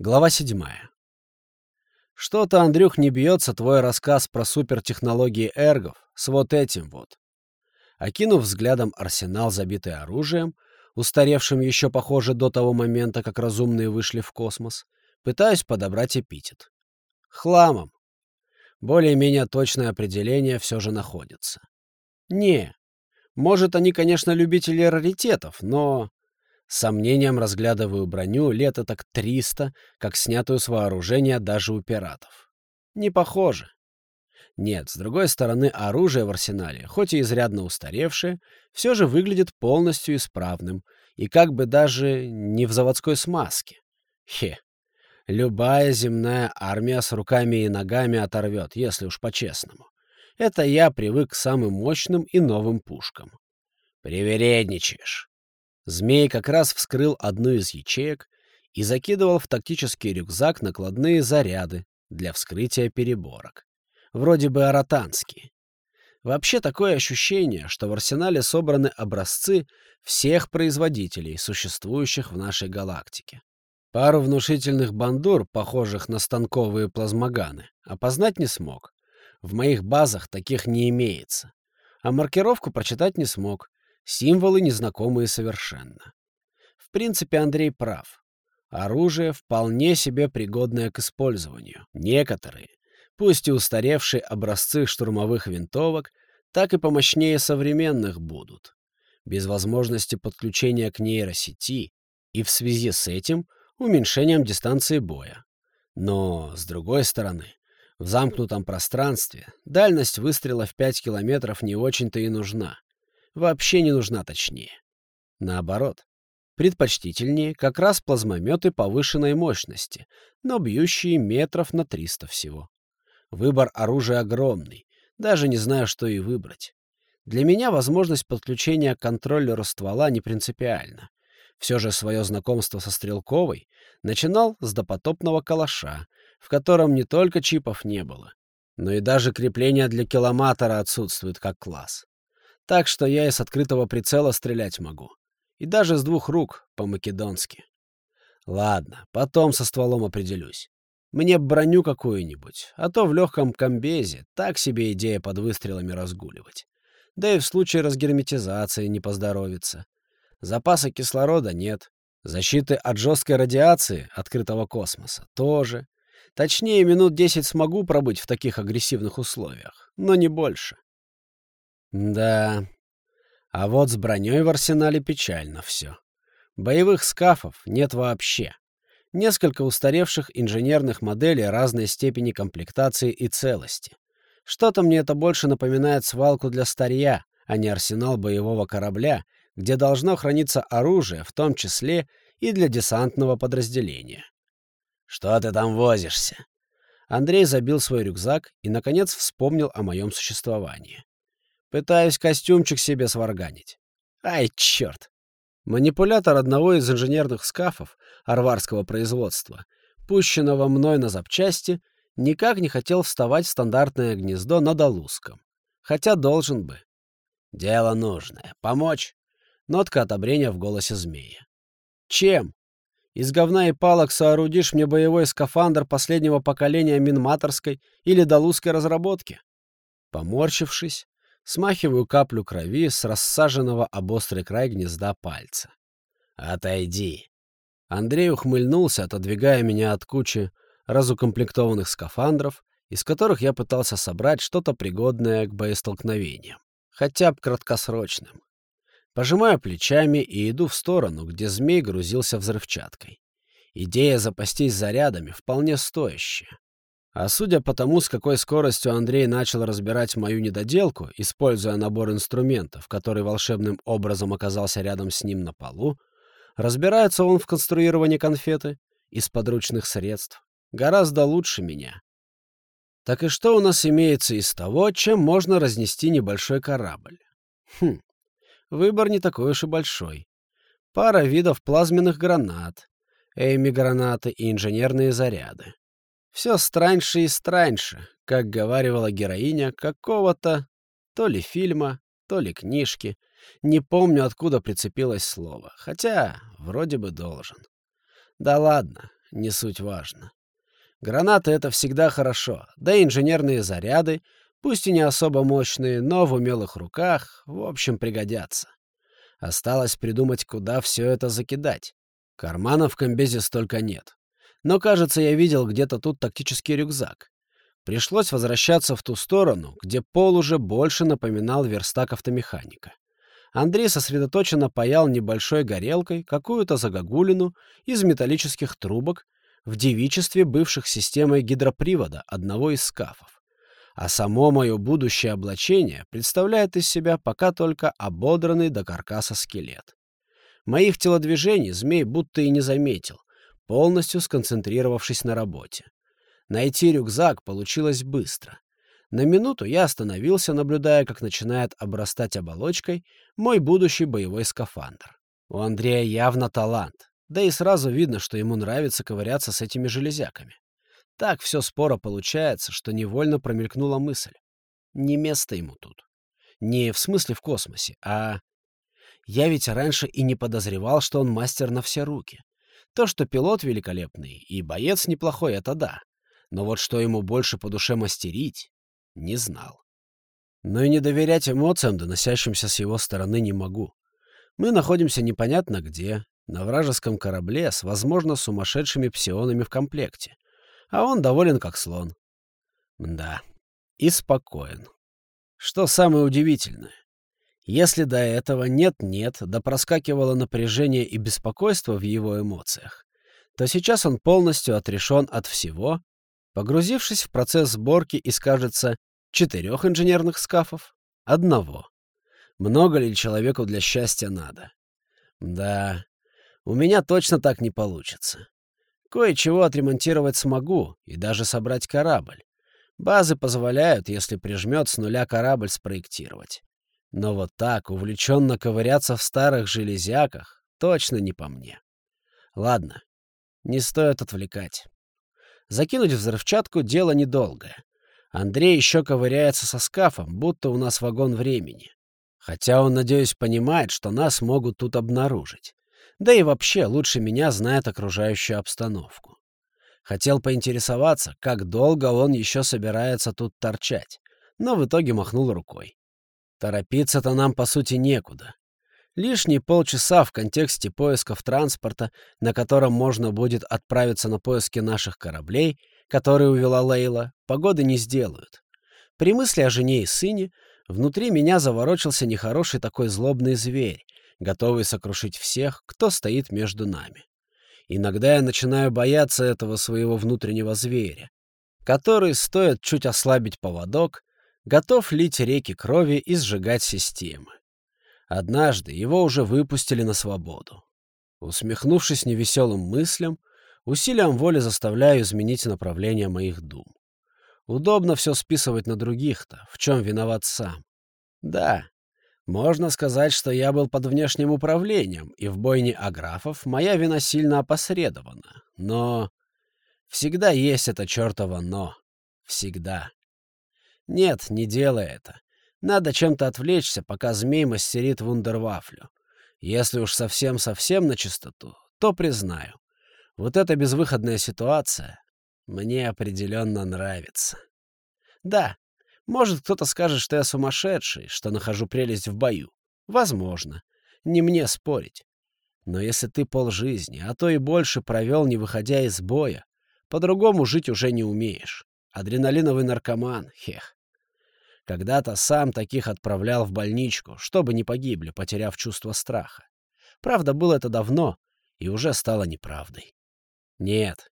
Глава седьмая. Что-то, Андрюх, не бьется твой рассказ про супертехнологии эргов с вот этим вот. Окинув взглядом арсенал, забитый оружием, устаревшим еще, похоже, до того момента, как разумные вышли в космос, пытаюсь подобрать эпитет. Хламом. Более-менее точное определение все же находится. Не. Может, они, конечно, любители раритетов, но сомнением разглядываю броню лет так 300, как снятую с вооружения даже у пиратов. Не похоже. Нет, с другой стороны, оружие в арсенале, хоть и изрядно устаревшее, все же выглядит полностью исправным и как бы даже не в заводской смазке. Хе. Любая земная армия с руками и ногами оторвет, если уж по-честному. Это я привык к самым мощным и новым пушкам. «Привередничаешь», Змей как раз вскрыл одну из ячеек и закидывал в тактический рюкзак накладные заряды для вскрытия переборок. Вроде бы аратанские. Вообще такое ощущение, что в арсенале собраны образцы всех производителей, существующих в нашей галактике. Пару внушительных бандур, похожих на станковые плазмоганы, опознать не смог. В моих базах таких не имеется. А маркировку прочитать не смог, Символы незнакомые совершенно. В принципе, Андрей прав. Оружие вполне себе пригодное к использованию. Некоторые, пусть и устаревшие образцы штурмовых винтовок, так и помощнее современных будут. Без возможности подключения к нейросети и в связи с этим уменьшением дистанции боя. Но, с другой стороны, в замкнутом пространстве дальность выстрела в 5 километров не очень-то и нужна вообще не нужна точнее. Наоборот, предпочтительнее как раз плазмометы повышенной мощности, но бьющие метров на 300 всего. Выбор оружия огромный, даже не знаю, что и выбрать. Для меня возможность подключения к контроллеру ствола не принципиальна. Все же свое знакомство со Стрелковой начинал с допотопного калаша, в котором не только чипов не было, но и даже крепление для километра отсутствует как класс. Так что я и с открытого прицела стрелять могу. И даже с двух рук, по-македонски. Ладно, потом со стволом определюсь. Мне броню какую-нибудь, а то в легком комбезе так себе идея под выстрелами разгуливать. Да и в случае разгерметизации не поздоровится. Запаса кислорода нет. Защиты от жесткой радиации открытого космоса тоже. Точнее, минут десять смогу пробыть в таких агрессивных условиях, но не больше. Да. А вот с броней в арсенале печально все. Боевых скафов нет вообще. Несколько устаревших инженерных моделей разной степени комплектации и целости. Что-то мне это больше напоминает свалку для старья, а не арсенал боевого корабля, где должно храниться оружие, в том числе и для десантного подразделения. «Что ты там возишься?» Андрей забил свой рюкзак и, наконец, вспомнил о моем существовании. Пытаюсь костюмчик себе сварганить. Ай, черт! Манипулятор одного из инженерных скафов арварского производства, пущенного мной на запчасти, никак не хотел вставать в стандартное гнездо над Алуском. Хотя должен бы. Дело нужное. Помочь? Нотка одобрения в голосе змея. Чем? Из говна и палок соорудишь мне боевой скафандр последнего поколения минматорской или долузской разработки? Поморщившись, Смахиваю каплю крови с рассаженного об острый край гнезда пальца. «Отойди!» Андрей ухмыльнулся, отодвигая меня от кучи разукомплектованных скафандров, из которых я пытался собрать что-то пригодное к боестолкновениям, хотя бы краткосрочным. Пожимаю плечами и иду в сторону, где змей грузился взрывчаткой. Идея запастись зарядами вполне стоящая. А судя по тому, с какой скоростью Андрей начал разбирать мою недоделку, используя набор инструментов, который волшебным образом оказался рядом с ним на полу, разбирается он в конструировании конфеты из подручных средств гораздо лучше меня. Так и что у нас имеется из того, чем можно разнести небольшой корабль? Хм, выбор не такой уж и большой. Пара видов плазменных гранат, эйми-гранаты и инженерные заряды. Все страньше и страньше, как говаривала героиня какого-то то ли фильма, то ли книжки. Не помню, откуда прицепилось слово, хотя вроде бы должен. Да ладно, не суть важно. Гранаты — это всегда хорошо, да и инженерные заряды, пусть и не особо мощные, но в умелых руках, в общем, пригодятся. Осталось придумать, куда все это закидать. Карманов в комбезе столько нет. Но, кажется, я видел где-то тут тактический рюкзак. Пришлось возвращаться в ту сторону, где пол уже больше напоминал верстак автомеханика. Андрей сосредоточенно паял небольшой горелкой какую-то загогулину из металлических трубок в девичестве бывших системой гидропривода одного из скафов. А само мое будущее облачение представляет из себя пока только ободранный до каркаса скелет. Моих телодвижений змей будто и не заметил, полностью сконцентрировавшись на работе. Найти рюкзак получилось быстро. На минуту я остановился, наблюдая, как начинает обрастать оболочкой мой будущий боевой скафандр. У Андрея явно талант. Да и сразу видно, что ему нравится ковыряться с этими железяками. Так все споро получается, что невольно промелькнула мысль. Не место ему тут. Не в смысле в космосе, а... Я ведь раньше и не подозревал, что он мастер на все руки. То, что пилот великолепный и боец неплохой, это да. Но вот что ему больше по душе мастерить, не знал. Но и не доверять эмоциям, доносящимся с его стороны, не могу. Мы находимся непонятно где, на вражеском корабле с, возможно, сумасшедшими псионами в комплекте. А он доволен как слон. Да, и спокоен. Что самое удивительное, если до этого нет-нет, да проскакивало напряжение и беспокойство в его эмоциях, то сейчас он полностью отрешен от всего, погрузившись в процесс сборки из, кажется, четырех инженерных скафов, одного. Много ли человеку для счастья надо? Да, у меня точно так не получится. Кое-чего отремонтировать смогу и даже собрать корабль. Базы позволяют, если прижмет с нуля корабль спроектировать. Но вот так, увлеченно ковыряться в старых железяках, точно не по мне. Ладно, не стоит отвлекать. Закинуть взрывчатку — дело недолгое. Андрей еще ковыряется со скафом, будто у нас вагон времени. Хотя он, надеюсь, понимает, что нас могут тут обнаружить. Да и вообще лучше меня знает окружающую обстановку. Хотел поинтересоваться, как долго он еще собирается тут торчать, но в итоге махнул рукой. Торопиться-то нам, по сути, некуда. Лишние полчаса в контексте поисков транспорта, на котором можно будет отправиться на поиски наших кораблей, которые увела Лейла, погоды не сделают. При мысли о жене и сыне внутри меня заворочился нехороший такой злобный зверь, готовый сокрушить всех, кто стоит между нами. Иногда я начинаю бояться этого своего внутреннего зверя, который, стоит чуть ослабить поводок, готов лить реки крови и сжигать системы. Однажды его уже выпустили на свободу. Усмехнувшись невеселым мыслям, усилием воли заставляю изменить направление моих дум. Удобно все списывать на других-то, в чем виноват сам. Да, можно сказать, что я был под внешним управлением, и в бойне аграфов моя вина сильно опосредована. Но всегда есть это чертово «но». Всегда. Нет, не делай это. Надо чем-то отвлечься, пока змей мастерит вундервафлю. Если уж совсем-совсем на чистоту, то признаю. Вот эта безвыходная ситуация мне определенно нравится. Да, может, кто-то скажет, что я сумасшедший, что нахожу прелесть в бою. Возможно. Не мне спорить. Но если ты полжизни, а то и больше провел, не выходя из боя, по-другому жить уже не умеешь. Адреналиновый наркоман, хех. Когда-то сам таких отправлял в больничку, чтобы не погибли, потеряв чувство страха. Правда, было это давно, и уже стало неправдой. Нет,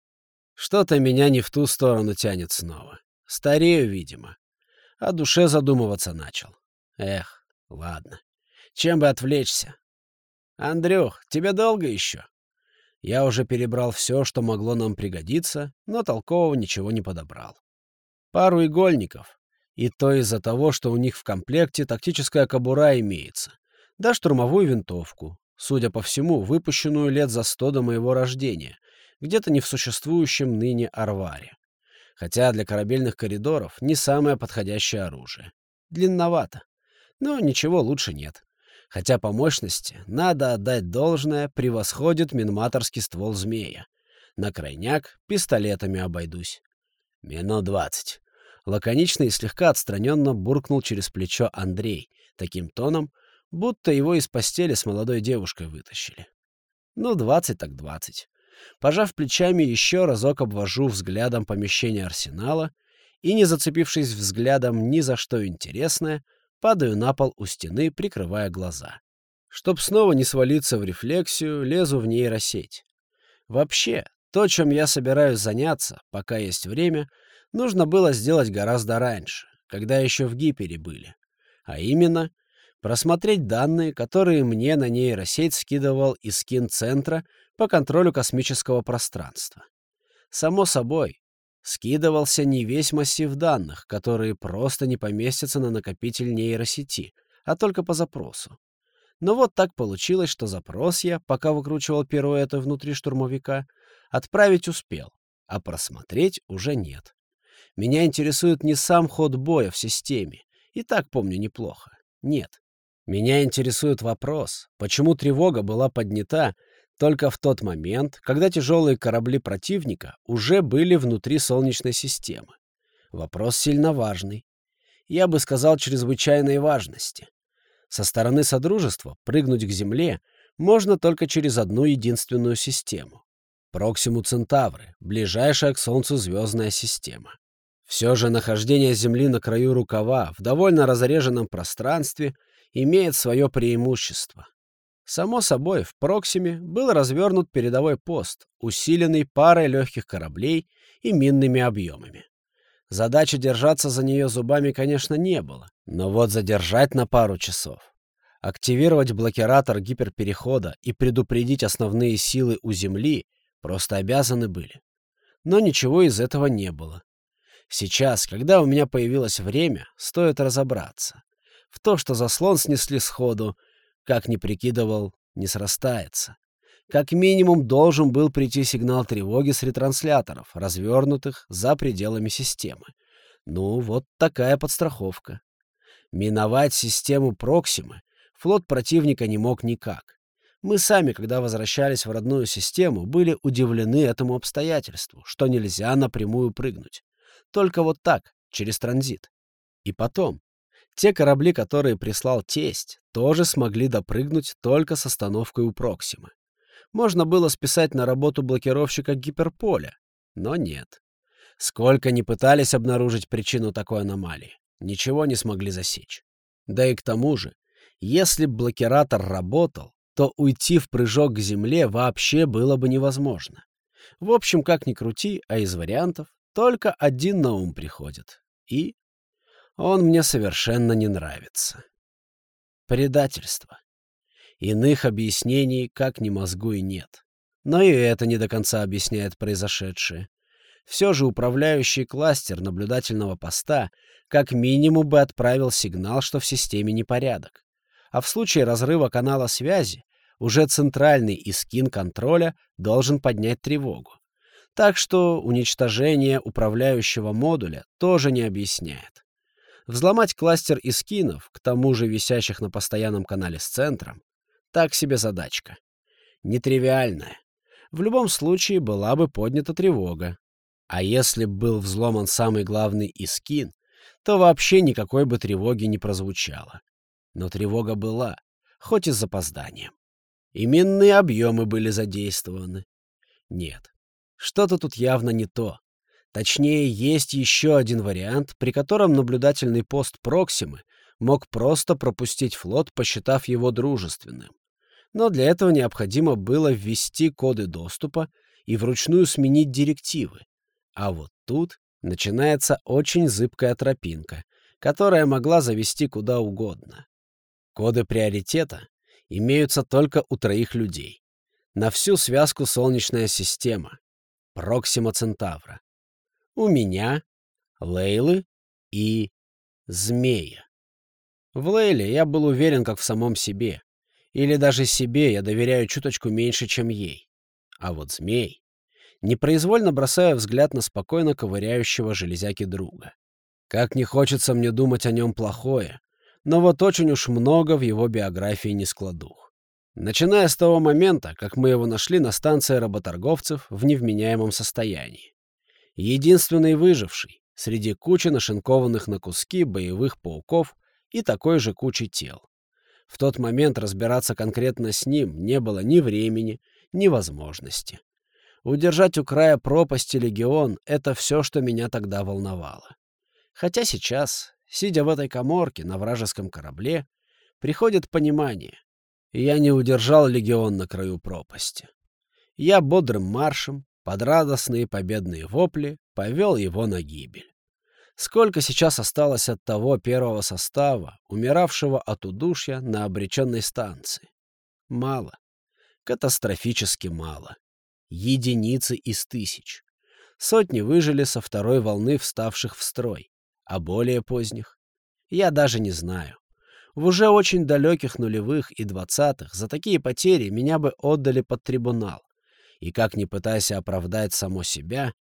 что-то меня не в ту сторону тянет снова. Старею, видимо о душе задумываться начал. Эх, ладно. Чем бы отвлечься? Андрюх, тебе долго еще? Я уже перебрал все, что могло нам пригодиться, но толкового ничего не подобрал. Пару игольников. И то из-за того, что у них в комплекте тактическая кобура имеется. Да штурмовую винтовку, судя по всему, выпущенную лет за сто до моего рождения, где-то не в существующем ныне Арваре хотя для корабельных коридоров не самое подходящее оружие. Длинновато. Но ничего лучше нет. Хотя по мощности, надо отдать должное, превосходит минматорский ствол змея. На крайняк пистолетами обойдусь. Минут двадцать. Лаконично и слегка отстраненно буркнул через плечо Андрей, таким тоном, будто его из постели с молодой девушкой вытащили. Ну, двадцать так двадцать. Пожав плечами, еще разок обвожу взглядом помещение арсенала и, не зацепившись взглядом ни за что интересное, падаю на пол у стены, прикрывая глаза. Чтоб снова не свалиться в рефлексию, лезу в нейросеть. Вообще, то, чем я собираюсь заняться, пока есть время, нужно было сделать гораздо раньше, когда еще в гипере были. А именно, просмотреть данные, которые мне на нейросеть скидывал из скин-центра по контролю космического пространства. Само собой, скидывался не весь массив данных, которые просто не поместятся на накопитель нейросети, а только по запросу. Но вот так получилось, что запрос я, пока выкручивал пируэты внутри штурмовика, отправить успел, а просмотреть уже нет. Меня интересует не сам ход боя в системе, и так помню неплохо. Нет. Меня интересует вопрос, почему тревога была поднята только в тот момент, когда тяжелые корабли противника уже были внутри Солнечной системы. Вопрос сильно важный. Я бы сказал, чрезвычайной важности. Со стороны Содружества прыгнуть к Земле можно только через одну единственную систему. Проксиму Центавры, ближайшая к Солнцу звездная система. Все же нахождение Земли на краю рукава в довольно разреженном пространстве имеет свое преимущество. Само собой, в Проксиме был развернут передовой пост, усиленный парой легких кораблей и минными объемами. Задачи держаться за нее зубами, конечно, не было. Но вот задержать на пару часов, активировать блокиратор гиперперехода и предупредить основные силы у Земли просто обязаны были. Но ничего из этого не было. Сейчас, когда у меня появилось время, стоит разобраться. В то, что заслон снесли сходу, как ни прикидывал, не срастается. Как минимум должен был прийти сигнал тревоги с ретрансляторов, развернутых за пределами системы. Ну, вот такая подстраховка. Миновать систему Проксимы флот противника не мог никак. Мы сами, когда возвращались в родную систему, были удивлены этому обстоятельству, что нельзя напрямую прыгнуть. Только вот так, через транзит. И потом, те корабли, которые прислал тесть, тоже смогли допрыгнуть только с остановкой у Проксимы можно было списать на работу блокировщика гиперполя, но нет. Сколько ни пытались обнаружить причину такой аномалии, ничего не смогли засечь. Да и к тому же, если б блокиратор работал, то уйти в прыжок к Земле вообще было бы невозможно. В общем, как ни крути, а из вариантов только один на ум приходит. И он мне совершенно не нравится. Предательство. Иных объяснений, как ни мозгу, и нет. Но и это не до конца объясняет произошедшее. Все же управляющий кластер наблюдательного поста как минимум бы отправил сигнал, что в системе непорядок. А в случае разрыва канала связи уже центральный искин контроля должен поднять тревогу. Так что уничтожение управляющего модуля тоже не объясняет. Взломать кластер искинов, к тому же висящих на постоянном канале с центром, так себе задачка. Нетривиальная. В любом случае была бы поднята тревога. А если б был взломан самый главный искин, то вообще никакой бы тревоги не прозвучало. Но тревога была, хоть и с запозданием. Именные объемы были задействованы. Нет, что-то тут явно не то. Точнее, есть еще один вариант, при котором наблюдательный пост Проксимы мог просто пропустить флот, посчитав его дружественным. Но для этого необходимо было ввести коды доступа и вручную сменить директивы. А вот тут начинается очень зыбкая тропинка, которая могла завести куда угодно. Коды приоритета имеются только у троих людей. На всю связку Солнечная система. Проксима Центавра. У меня, Лейлы и Змея. В Лейле я был уверен как в самом себе. Или даже себе я доверяю чуточку меньше, чем ей. А вот змей... Непроизвольно бросая взгляд на спокойно ковыряющего железяки друга. Как не хочется мне думать о нем плохое, но вот очень уж много в его биографии не складух. Начиная с того момента, как мы его нашли на станции работорговцев в невменяемом состоянии. Единственный выживший среди кучи нашинкованных на куски боевых пауков и такой же кучи тел. В тот момент разбираться конкретно с ним не было ни времени, ни возможности. Удержать у края пропасти легион — это все, что меня тогда волновало. Хотя сейчас, сидя в этой коморке на вражеском корабле, приходит понимание. Я не удержал легион на краю пропасти. Я бодрым маршем, под радостные победные вопли, повел его на гибель. Сколько сейчас осталось от того первого состава, умиравшего от удушья на обреченной станции? Мало. Катастрофически мало. Единицы из тысяч. Сотни выжили со второй волны вставших в строй, а более поздних. Я даже не знаю. В уже очень далеких нулевых и двадцатых за такие потери меня бы отдали под трибунал. И как ни пытайся оправдать само себя,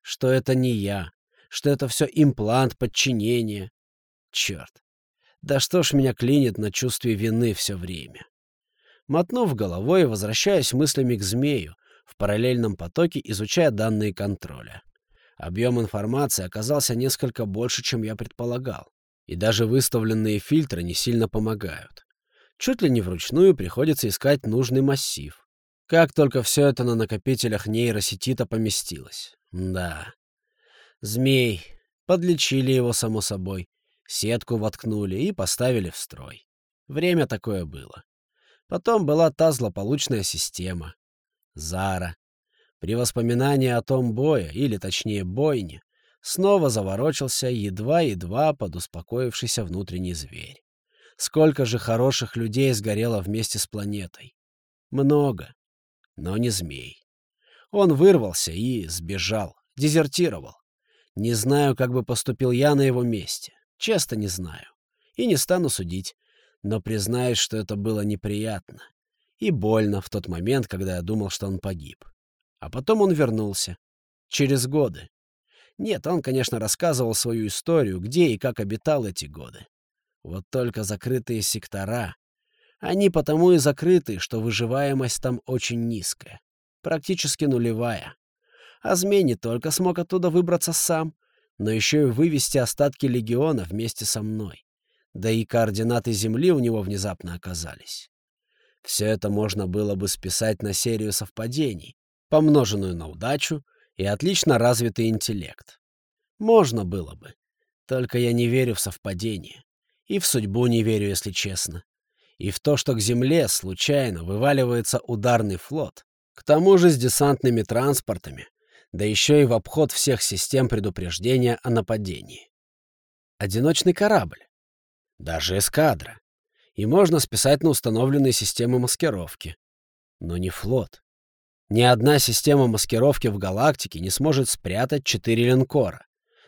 что это не я, что это все имплант подчинения. Черт. Да что ж меня клинит на чувстве вины все время. Мотнув головой, возвращаюсь мыслями к змею, в параллельном потоке изучая данные контроля. Объем информации оказался несколько больше, чем я предполагал. И даже выставленные фильтры не сильно помогают. Чуть ли не вручную приходится искать нужный массив. Как только все это на накопителях нейросети-то поместилось. Да. Змей. Подлечили его, само собой. Сетку воткнули и поставили в строй. Время такое было. Потом была та злополучная система. Зара. При воспоминании о том бое, или точнее бойне, снова заворочился едва-едва подуспокоившийся внутренний зверь. Сколько же хороших людей сгорело вместе с планетой. Много. Но не змей. Он вырвался и сбежал, дезертировал. Не знаю, как бы поступил я на его месте. Честно не знаю. И не стану судить. Но признаюсь, что это было неприятно. И больно в тот момент, когда я думал, что он погиб. А потом он вернулся. Через годы. Нет, он, конечно, рассказывал свою историю, где и как обитал эти годы. Вот только закрытые сектора. Они потому и закрыты, что выживаемость там очень низкая. Практически нулевая. А змей не только смог оттуда выбраться сам, но еще и вывести остатки легиона вместе со мной. Да и координаты Земли у него внезапно оказались. Все это можно было бы списать на серию совпадений, помноженную на удачу и отлично развитый интеллект. Можно было бы. Только я не верю в совпадение. И в судьбу не верю, если честно. И в то, что к Земле случайно вываливается ударный флот, к тому же с десантными транспортами, да еще и в обход всех систем предупреждения о нападении. Одиночный корабль. Даже эскадра. И можно списать на установленные системы маскировки. Но не флот. Ни одна система маскировки в галактике не сможет спрятать четыре линкора.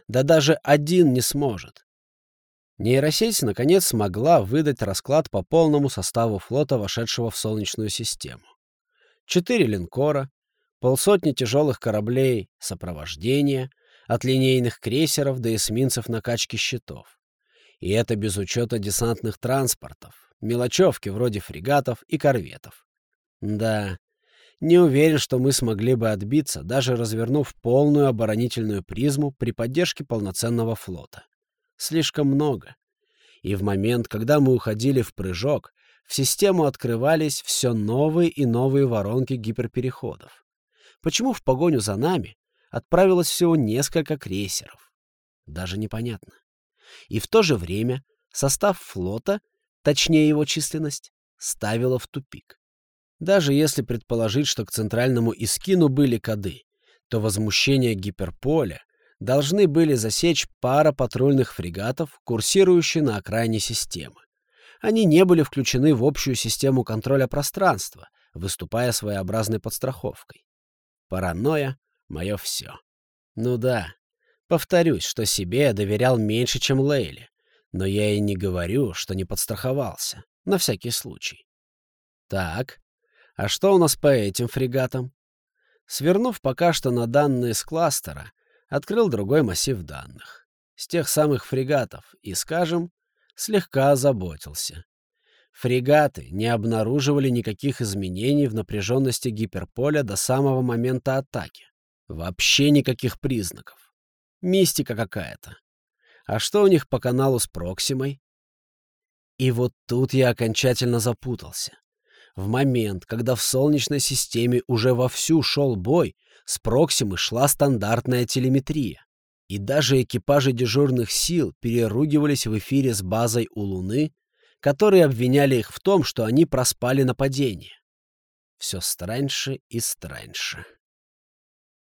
Да даже один не сможет. Нейросеть, наконец, смогла выдать расклад по полному составу флота, вошедшего в Солнечную систему. Четыре линкора, полсотни тяжелых кораблей сопровождения, от линейных крейсеров до эсминцев накачки щитов. И это без учета десантных транспортов, мелочевки вроде фрегатов и корветов. Да, не уверен, что мы смогли бы отбиться, даже развернув полную оборонительную призму при поддержке полноценного флота. Слишком много. И в момент, когда мы уходили в прыжок, в систему открывались все новые и новые воронки гиперпереходов почему в погоню за нами отправилось всего несколько крейсеров. Даже непонятно. И в то же время состав флота, точнее его численность, ставила в тупик. Даже если предположить, что к центральному Искину были коды, то возмущение гиперполя должны были засечь пара патрульных фрегатов, курсирующие на окраине системы. Они не были включены в общую систему контроля пространства, выступая своеобразной подстраховкой. Паранойя — мое все. Ну да, повторюсь, что себе я доверял меньше, чем Лейле, но я и не говорю, что не подстраховался, на всякий случай. Так, а что у нас по этим фрегатам? Свернув пока что на данные с кластера, открыл другой массив данных. С тех самых фрегатов и, скажем, слегка озаботился. Фрегаты не обнаруживали никаких изменений в напряженности гиперполя до самого момента атаки. Вообще никаких признаков. Мистика какая-то. А что у них по каналу с Проксимой? И вот тут я окончательно запутался. В момент, когда в Солнечной системе уже вовсю шел бой, с Проксимы шла стандартная телеметрия. И даже экипажи дежурных сил переругивались в эфире с базой у Луны, которые обвиняли их в том, что они проспали нападение. Все страньше и страньше.